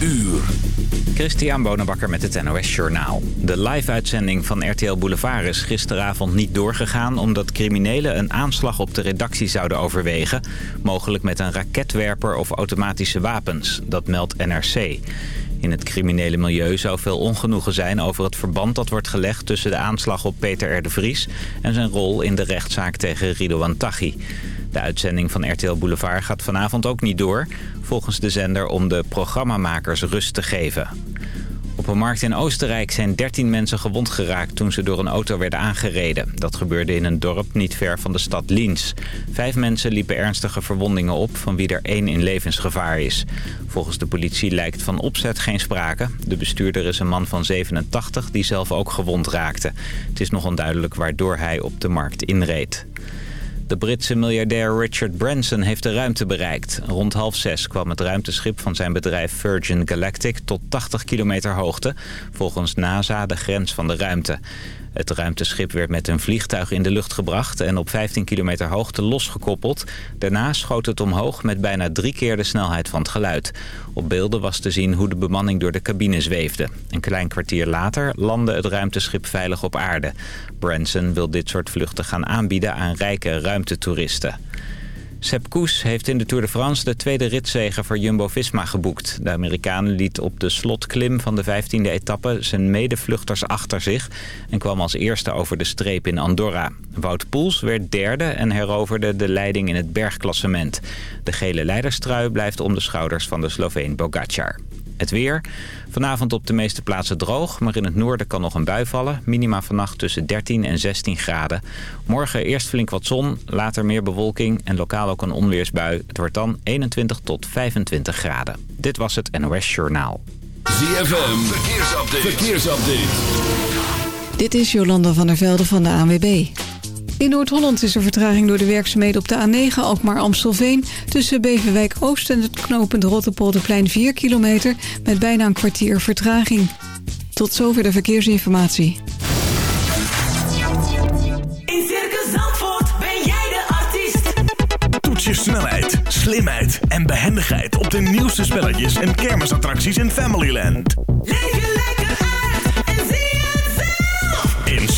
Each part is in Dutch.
uur. Christian Bonenbakker met het NOS Journaal. De live-uitzending van RTL Boulevard is gisteravond niet doorgegaan... omdat criminelen een aanslag op de redactie zouden overwegen. Mogelijk met een raketwerper of automatische wapens. Dat meldt NRC. In het criminele milieu zou veel ongenoegen zijn over het verband dat wordt gelegd... tussen de aanslag op Peter R. de Vries en zijn rol in de rechtszaak tegen Ridouan Taghi. De uitzending van RTL Boulevard gaat vanavond ook niet door... volgens de zender om de programmamakers rust te geven. Op een markt in Oostenrijk zijn 13 mensen gewond geraakt toen ze door een auto werden aangereden. Dat gebeurde in een dorp niet ver van de stad Liens. Vijf mensen liepen ernstige verwondingen op, van wie er één in levensgevaar is. Volgens de politie lijkt van opzet geen sprake. De bestuurder is een man van 87 die zelf ook gewond raakte. Het is nog onduidelijk waardoor hij op de markt inreed. De Britse miljardair Richard Branson heeft de ruimte bereikt. Rond half zes kwam het ruimteschip van zijn bedrijf Virgin Galactic tot 80 kilometer hoogte. Volgens NASA de grens van de ruimte. Het ruimteschip werd met een vliegtuig in de lucht gebracht en op 15 kilometer hoogte losgekoppeld. Daarna schoot het omhoog met bijna drie keer de snelheid van het geluid. Op beelden was te zien hoe de bemanning door de cabine zweefde. Een klein kwartier later landde het ruimteschip veilig op aarde. Branson wil dit soort vluchten gaan aanbieden aan rijke ruimtetoeristen. Sepp Koes heeft in de Tour de France de tweede ritzege voor Jumbo-Visma geboekt. De Amerikaan liet op de slotklim van de 15e etappe zijn medevluchters achter zich... en kwam als eerste over de streep in Andorra. Wout Poels werd derde en heroverde de leiding in het bergklassement. De gele leiderstrui blijft om de schouders van de Sloveen Bogacar. Het weer. Vanavond op de meeste plaatsen droog, maar in het noorden kan nog een bui vallen. Minima vannacht tussen 13 en 16 graden. Morgen eerst flink wat zon, later meer bewolking en lokaal ook een onweersbui. Het wordt dan 21 tot 25 graden. Dit was het NOS Journaal. ZFM, verkeersupdate. verkeersupdate. Dit is Jolanda van der Velde van de ANWB. In Noord-Holland is er vertraging door de werkzaamheden op de A9 Alkmaar-Amstelveen... tussen Beverwijk-Oost en het knooppunt Rotterpolderplein 4 kilometer... met bijna een kwartier vertraging. Tot zover de verkeersinformatie. In Circus Zandvoort ben jij de artiest. Toets je snelheid, slimheid en behendigheid... op de nieuwste spelletjes en kermisattracties in Familyland. Leef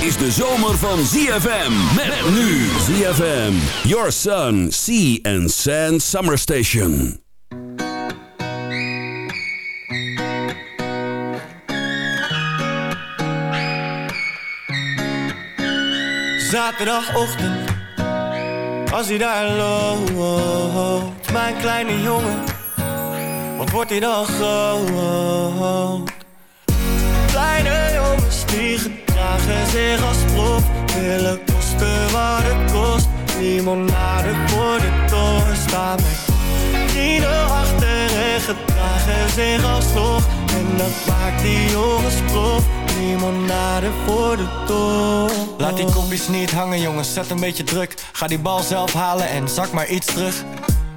Is de zomer van ZFM. Met nu ZFM. Your Sun, Sea and Sand Summer Station. Zaterdagochtend, als hij daar loopt, mijn kleine jongen, wat wordt hij dan groot? Kleine jongens die gedragen zich als prof, willen kosten wat het kost. Limonade voor de toren staan met vrienden achter en gedragen zich als toch. En dat maakt die jongens prof, limonade voor de toren. Laat die kopjes niet hangen jongens, zet een beetje druk. Ga die bal zelf halen en zak maar iets terug.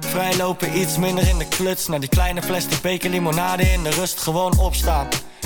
Vrijlopen iets minder in de kluts. Naar die kleine plastic beker limonade in de rust gewoon opstaan.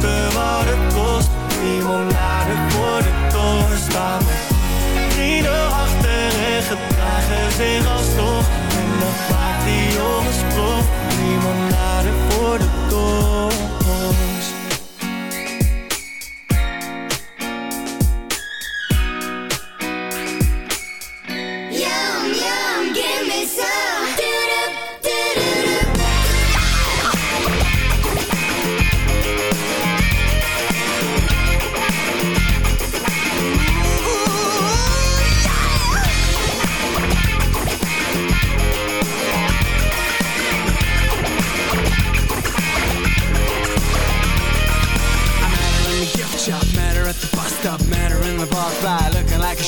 kosten wat het kost. Limonade voor de toren staan. Vrienden achter en gedragen zich alsnog. En dat maakt die jongens prof. Limonade voor de toren.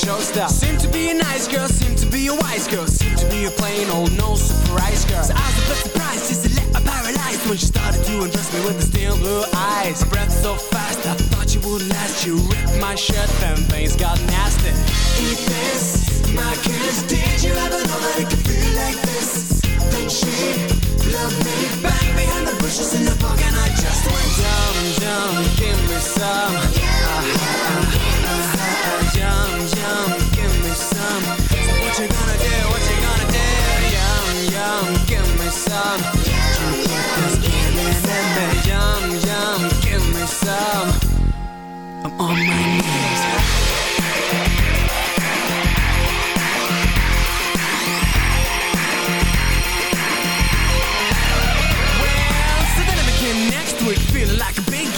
Showstopper. Seem to be a nice girl, seem to be a wise girl, seem to be a plain old no surprise girl. So I was a bit surprised, just a little paralyzed when she started to undress me with the steel blue eyes. Breath so fast, I thought you would last. You ripped my shirt, then things got nasty. Eat this, my kiss. Did you ever know that it could feel like this? Then she loved me back behind the bushes in the park, and I just went yum yum, give me some. Yum yum, give me some. So what you gonna do? What you gonna do? Yum yum, give me some. You in me. Yum yum, give me some. I'm on my knees.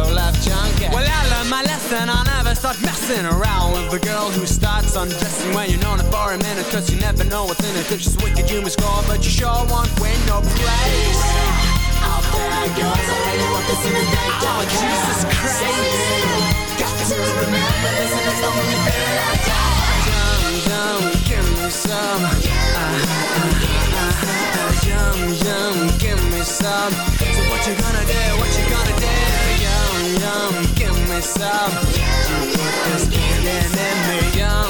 some low life junkie. Well, I learned my lesson, I never start messing around with a girl who starts undressing when you're known it for a minute, cause you never know what's in it. If she's wicked, you must score, but you sure won't win no praise. Out there goes, I really want this in the day. Oh, Jesus Christ. Got to remember this, and it's the only thing I got. Yum, yum, give me some. Oh, ah, ah, ah, yum, yum, give me some. So what you gonna do? You put this feeling in me. Yum,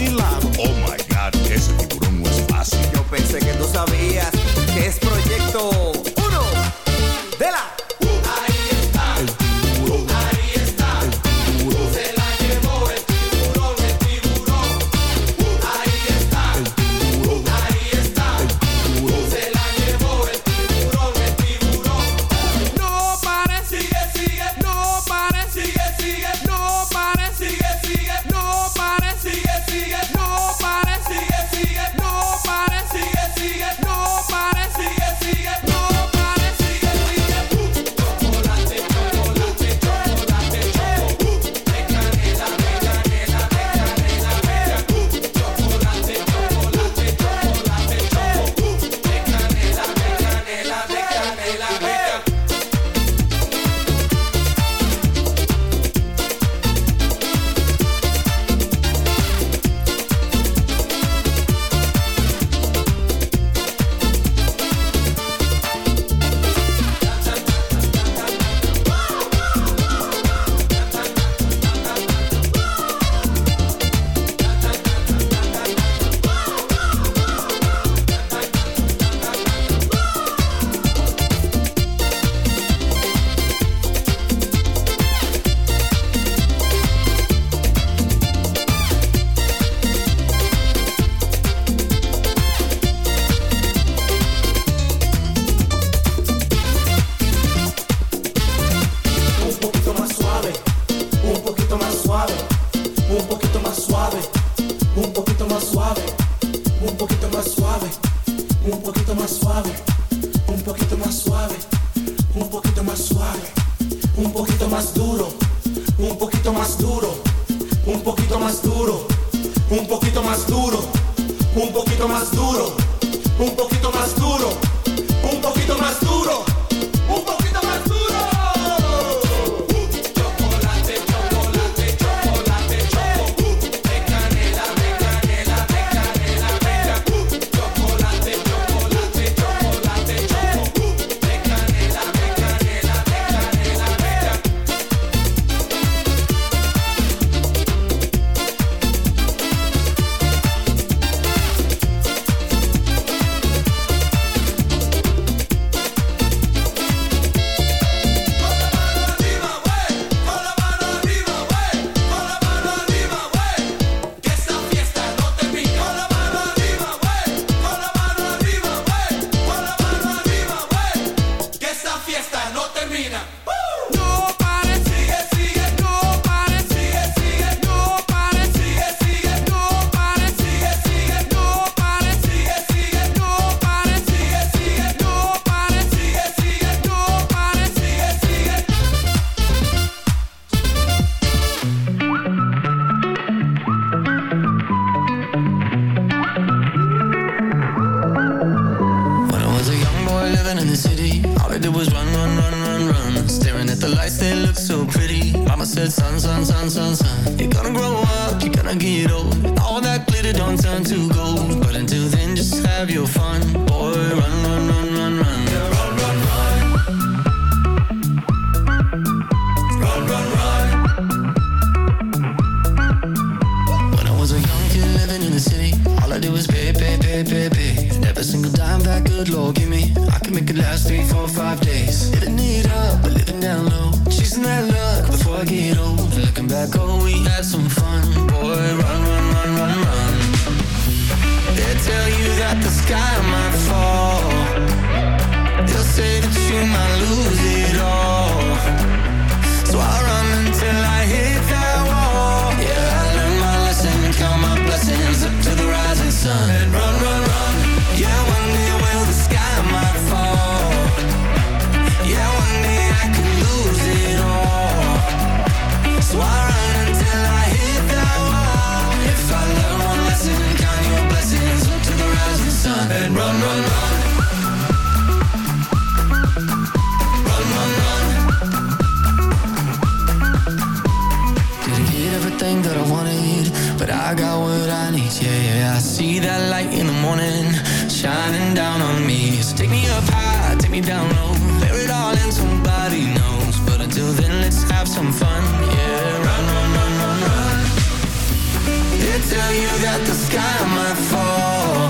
tell you that the sky might fall.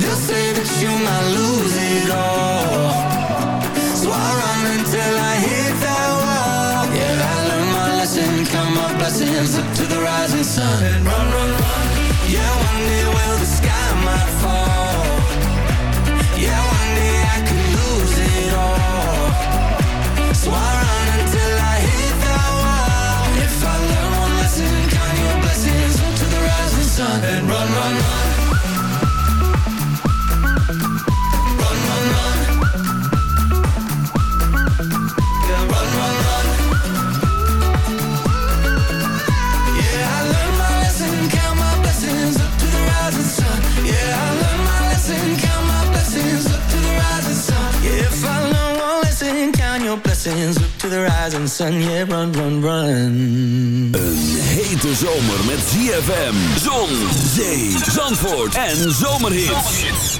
They'll say that you might lose it all. So I'll run until I hit that wall. Yeah, I learned my lesson, count my blessings Up to the rising sun. run, run, run. Een hete zomer met ZFM, zon, zee, zandvoort en zomerhit.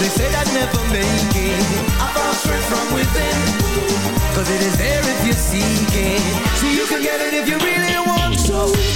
They said I'd never make it. I found strength from within. Cause it is there if you seek it. So you can get it if you really want to.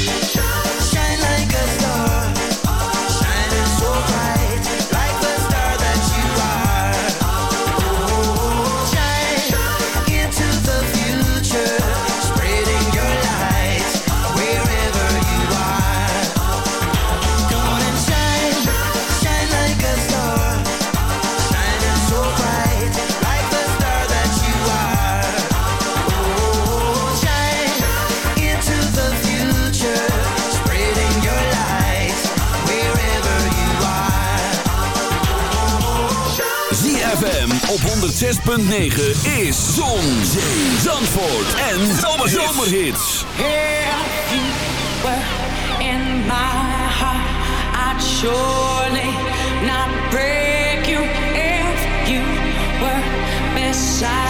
106.9 is Zon, Zee, Zandvoort en Zomerhits. Hey, in my heart, I'd surely not break you if you were beside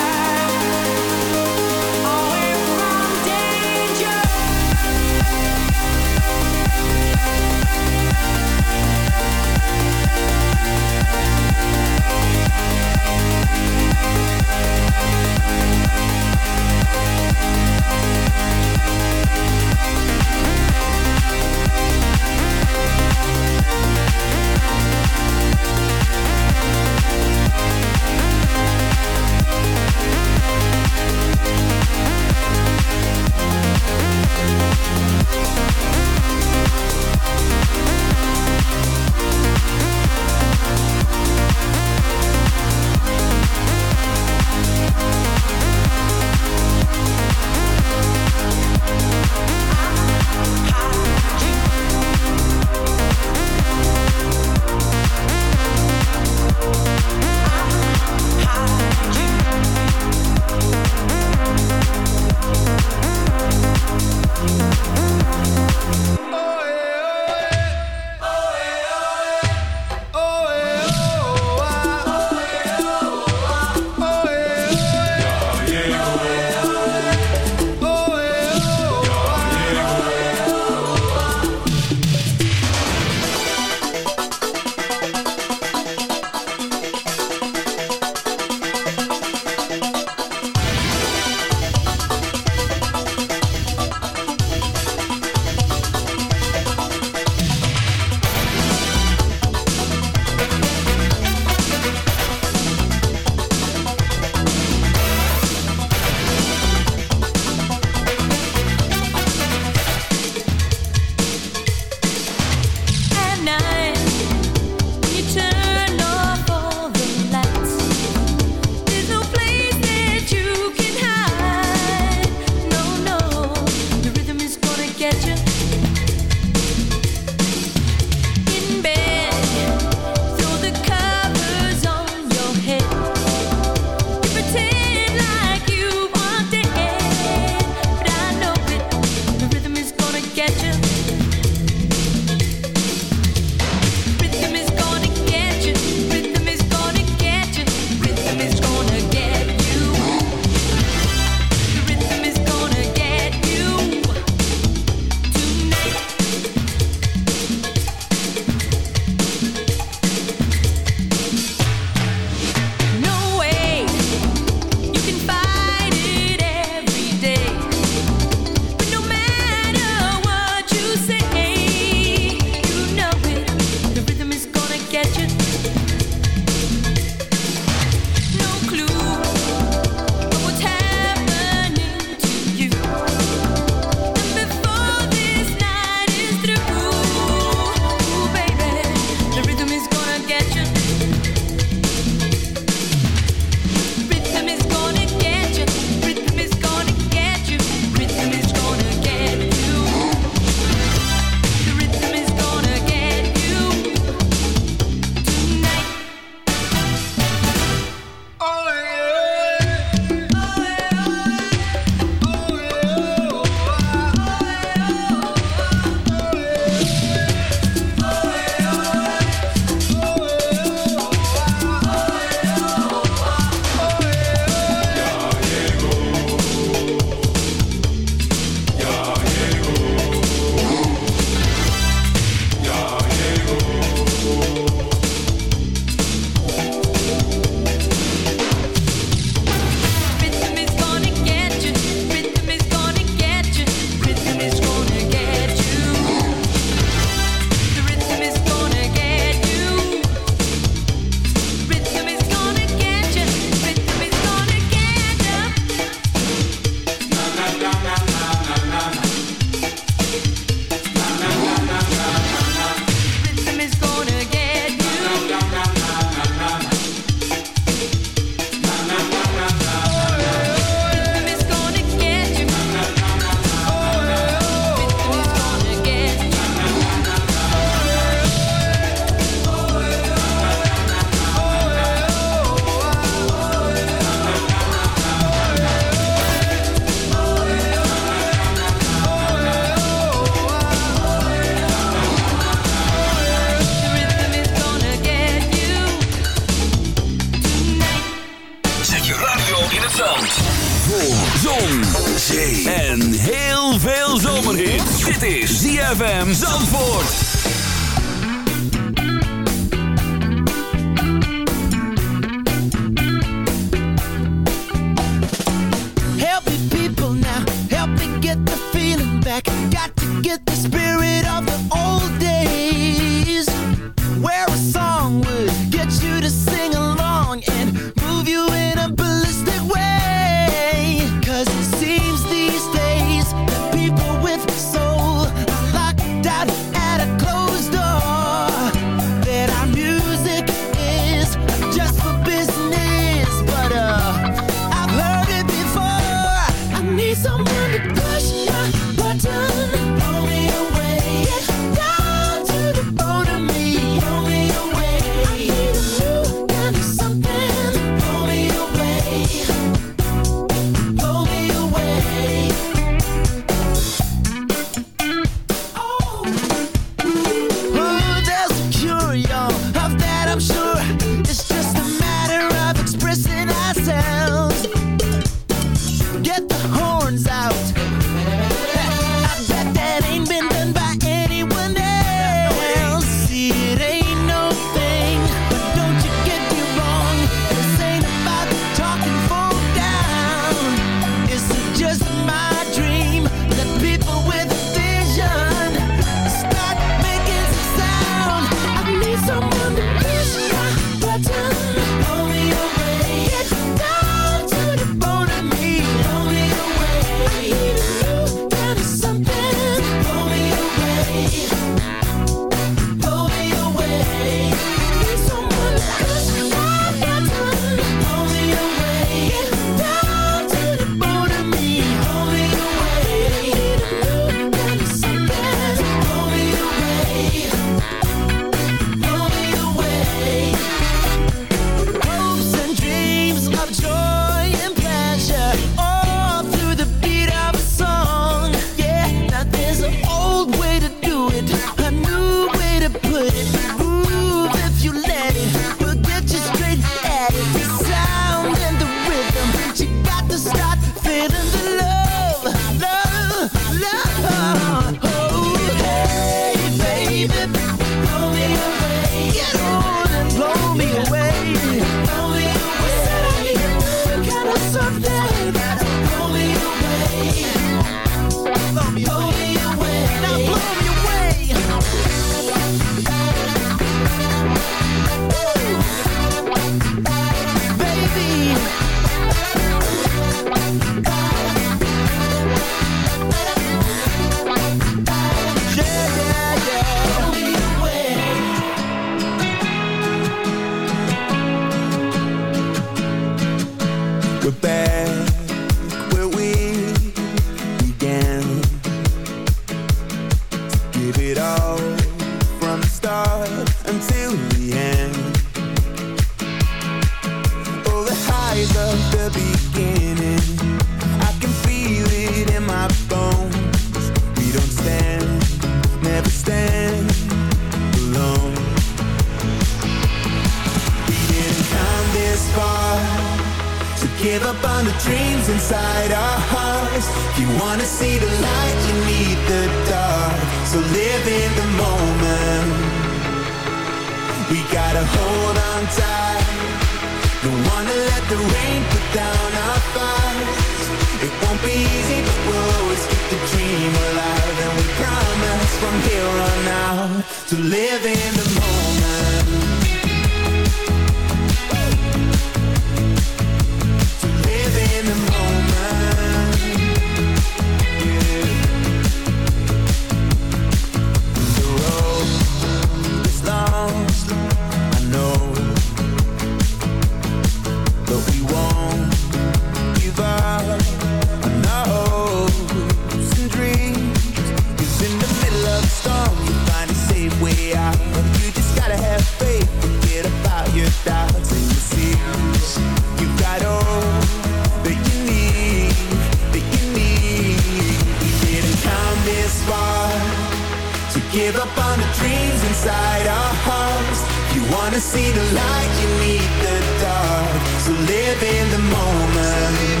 wanna see the light, you need the dark. So live in the moment.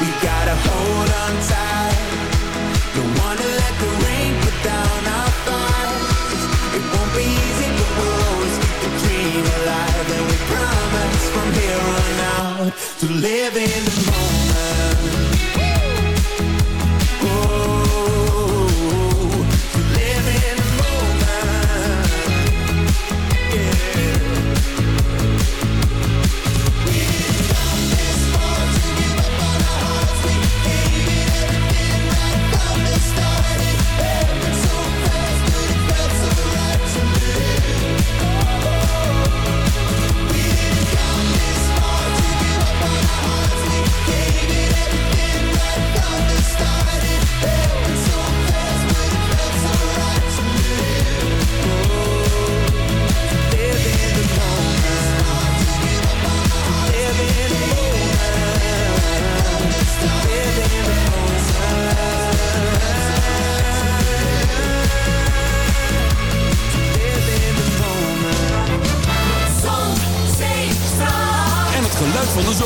We gotta hold on tight. Don't wanna let the rain put down our fights. It won't be easy, but we'll always keep the dream alive. And we promise from here on out to live in the moment.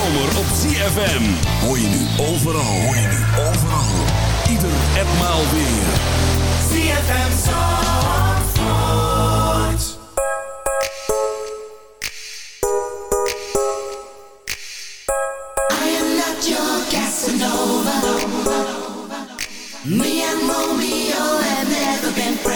zomer op ZFM. Hoor je nu overal, hoor je nu overal. Ieder en maal weer. ZFM Zandvoort. I am not your Casanova. Me and Romeo have never been friends.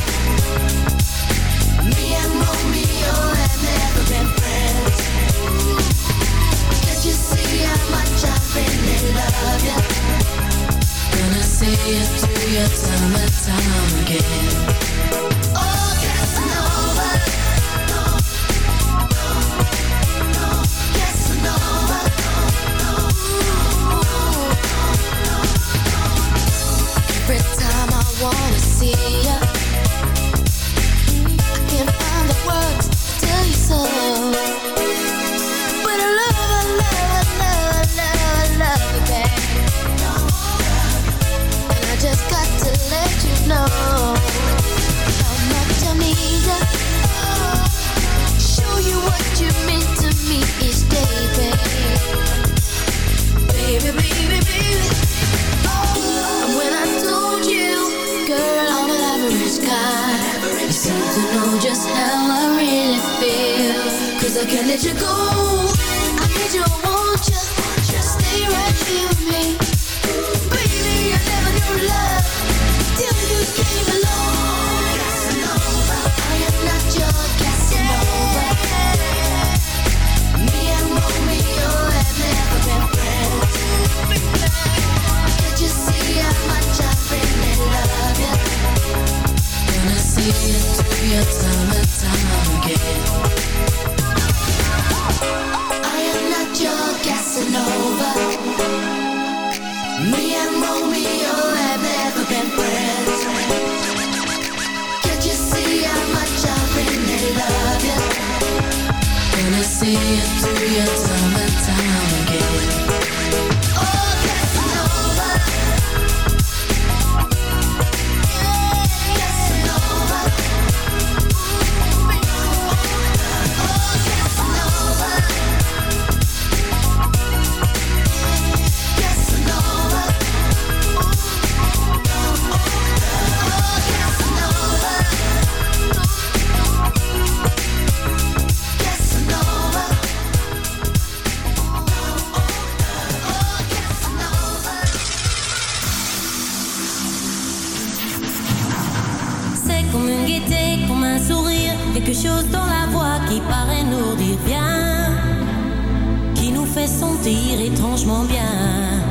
say it to you time and time again. magical songes moins bien.